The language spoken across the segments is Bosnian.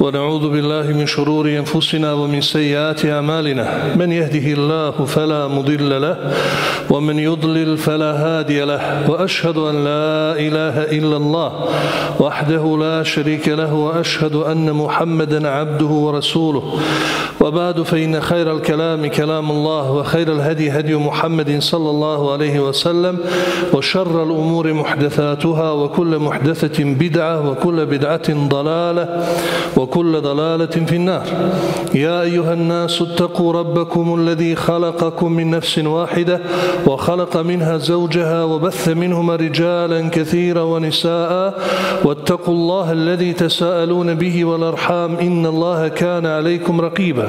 ونعوذ بالله من شرور أنفسنا ومن سيئات أعمالنا. من يهده الله فلا مضل له ومن يضلل فلا هادي له. وأشهد أن لا إله إلا الله وحده لا شريك له وأشهد أن محمدا عبده ورسوله. وبعد فإن خير الكلام كلام الله وخير الهدي هدي محمد صلى الله عليه وسلم وشر الأمور محدثاتها وكل محدثة بدعة وكل بدعة ضلالة وكل ضلالة في النار. يا أيها الناس اتقوا ربكم الذي خلقكم من نفس واحدة وخلق منها زوجها وبث منهما رجالا كثيرا ونساء واتقوا الله الذي تساءلون به والأرحام إن الله كان عليكم رقيبا.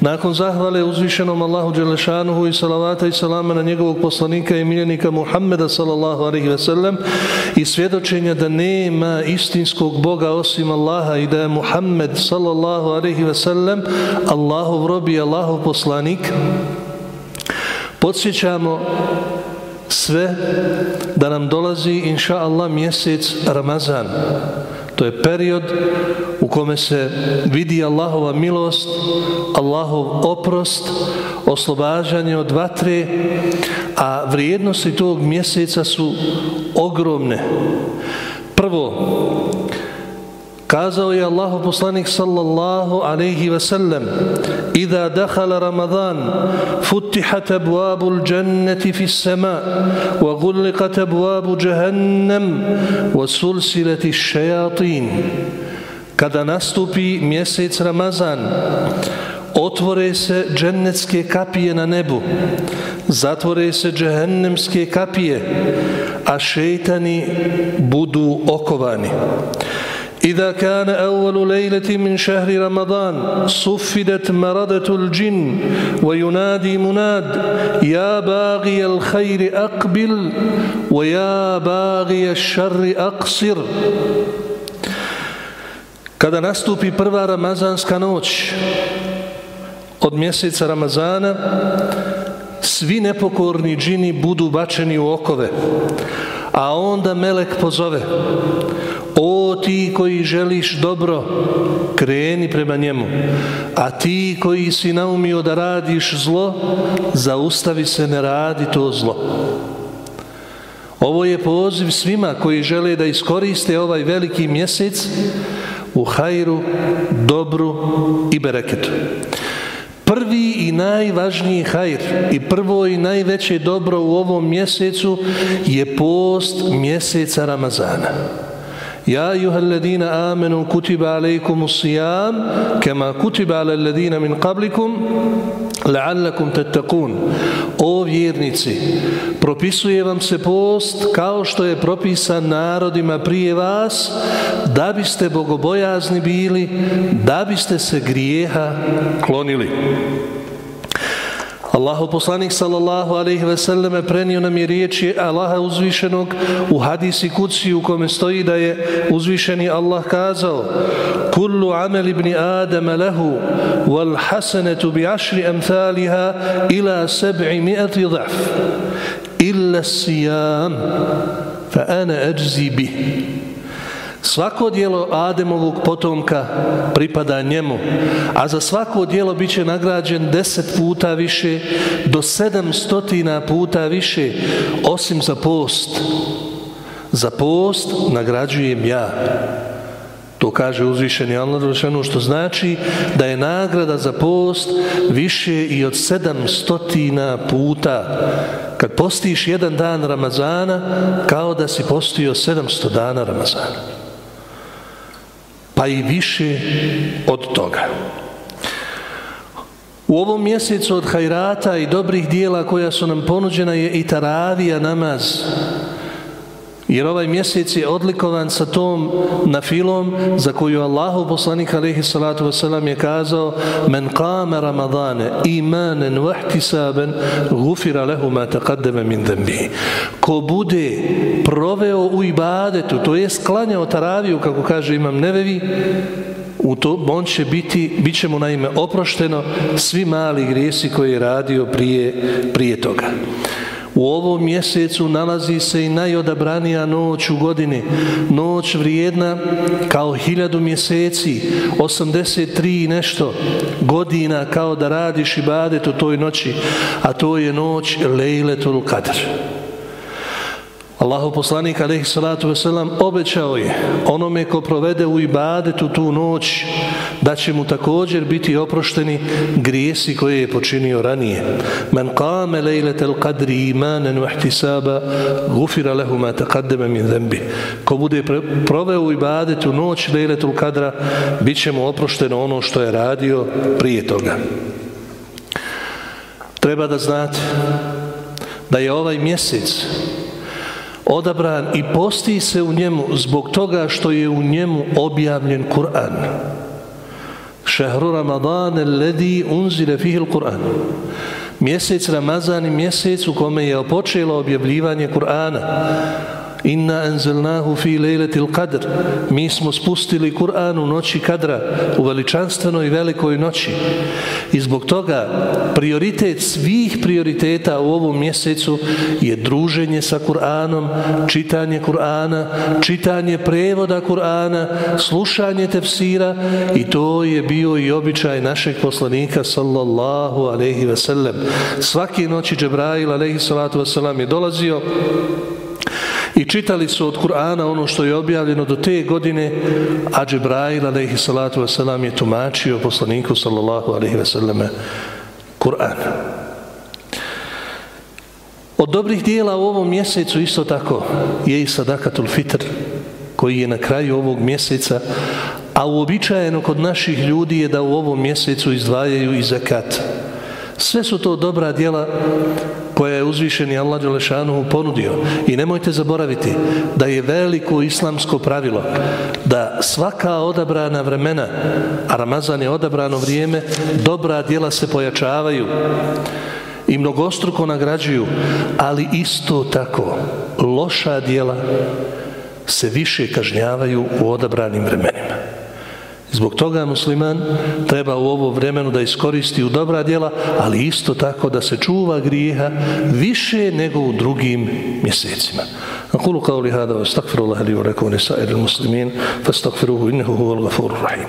Nakon zahvale uzvišenom Allahu Đelešanuhu i salavata i salama na njegovog poslanika i miljenika Muhammeda sallallahu alaihi ve sellem i svjedočenja da nema istinskog Boga osim Allaha i da je Muhammed sallallahu alaihi ve sellem Allahov robi i Allahov poslanik. Podsjećamo sve da nam dolazi inša Allah mjesec Ramazan to je period u kome se vidi Allahova milost Allahov oprost oslobađanje od vatre a vrijednosti tog mjeseca su ogromne. Prvo Kazao je Allahu poslanik sallallahu alaihi ve sellem Iza dakhala Ramadan futihat abuabu l'jannati fi sama wa gulliqat abuabu jahannam wa sulsilati šajatin Kada nastupi mjesec Ramazan otvore se džennetske kapije na nebu zatvore se džehennemske kapije a šeitani budu okovani. إذا كان أول ليلة من شهر رمضان صفدت مردة الجن وينادي مناد يا باغي الخير أقبل ويا باغي الشر أقصر Kada nastupi prva ramazanska noć od mjeseca Ramazana, svi nepokorni džini budu bačeni u okove, a onda melek pozove O ti koji želiš dobro, kreni prema njemu. A ti koji si naumio da radiš zlo, zaustavi se, ne radi to zlo. Ovo je poziv svima koji žele da iskoriste ovaj veliki mjesec u hajru, dobru i bereketu. Prvi i najvažniji hajr i prvo i najveće dobro u ovom mjesecu je post mjeseca Ramazana. يا أيها الذين آمنوا كتب عليكم الصيام كما كتب على الذين من قبلكم لعلكم تتقون O vjernici, propisuje vam se post kao što je propisan narodima prije vas, da biste bogobojazni bili, da biste se grijeha klonili. Allahu poslanik sallallahu alejhi ve selleme prenio nam je riječi Allaha uzvišenog u hadisi kuci u kome stoji da je uzvišeni Allah kazao kullu amel ibn adam lahu wal hasanatu bi ashri amthaliha ila 700 dhaf illa siyam fa ana ajzi bih. Svako dijelo Ademovog potomka pripada njemu, a za svako dijelo bit će nagrađen deset puta više do sedamstotina puta više, osim za post. Za post nagrađujem ja. To kaže uzvišeni Allah Rošanu, što znači da je nagrada za post više i od sedamstotina puta. Kad postiš jedan dan Ramazana, kao da si postio sedamsto dana Ramazana pa i više od toga. U ovom mjesecu od hajrata i dobrih dijela koja su nam ponuđena je i taravija namaz. Jer ovaj mjesec je odlikovan sa tom nafilom za koju Allahu poslanik alaihi salatu wasalam je kazao men kame ramadane imanen vahtisaben gufira lehu ma taqaddeme min dhanbi. Ko bude proveo u ibadetu, to je sklanjao taraviju, kako kaže imam nevevi, u to on će biti, bit će mu naime oprošteno svi mali grijesi koje je radio prije, prije toga. U ovom mjesecu nalazi se i najodabranija noć u godini, noć vrijedna kao hiljadu mjeseci, 83 i nešto godina kao da radiš i badet u toj noći, a to je noć Lejletul Kadr. Allahu poslanik alejhi salatu ve selam obećao je onome ko provede u ibadetu tu noć da će mu također biti oprošteni grijesi koje je počinio ranije. Men qama laylatal qadri imanen wa ihtisaba gufira lahu ma taqaddama min dhanbi. Ko bude proveo u ibadetu noć kadra, qadra biće mu oprošteno ono što je radio prije toga. Treba da znate da je ovaj mjesec odabran i posti se u njemu zbog toga što je u njemu objavljen Kur'an. Šehru Ramadan ledi unzile fihil Kur'an. Mjesec Ramazan i mjesec u kome je počelo objavljivanje Kur'ana. Inna anzalnahu fi lejletil qadr. Mi smo spustili Kur'an u noći kadra, u veličanstvenoj i velikoj noći. I zbog toga prioritet svih prioriteta u ovom mjesecu je druženje sa Kur'anom, čitanje Kur'ana, čitanje prevoda Kur'ana, slušanje tefsira i to je bio i običaj našeg poslanika sallallahu alaihi ve sellem. Svaki noći Džebrail alaihi salatu ve sellem je dolazio i čitali su od Kur'ana ono što je objavljeno do te godine, a Džibrail alaihi salatu wasalam je tumačio poslaniku sallallahu alaihi wasalame Kur'an. Od dobrih dijela u ovom mjesecu isto tako je i sadakatul fitr koji je na kraju ovog mjeseca, a uobičajeno kod naših ljudi je da u ovom mjesecu izdvajaju i zakat. Sve su to dobra dijela koje je uzvišeni Allah Đelešanuhu ponudio. I nemojte zaboraviti da je veliko islamsko pravilo da svaka odabrana vremena, a Ramazan je odabrano vrijeme, dobra djela se pojačavaju i mnogostruko nagrađuju, ali isto tako loša djela se više kažnjavaju u odabranim vremenima Zbog toga musliman treba u ovo vremenu da iskoristi u dobra djela, ali isto tako da se čuva grijeha više nego u drugim mjesecima. أقول قولي هذا واستغفر الله لي ولكم ولسائر المسلمين فاستغفروه إنه هو الغفور الرحيم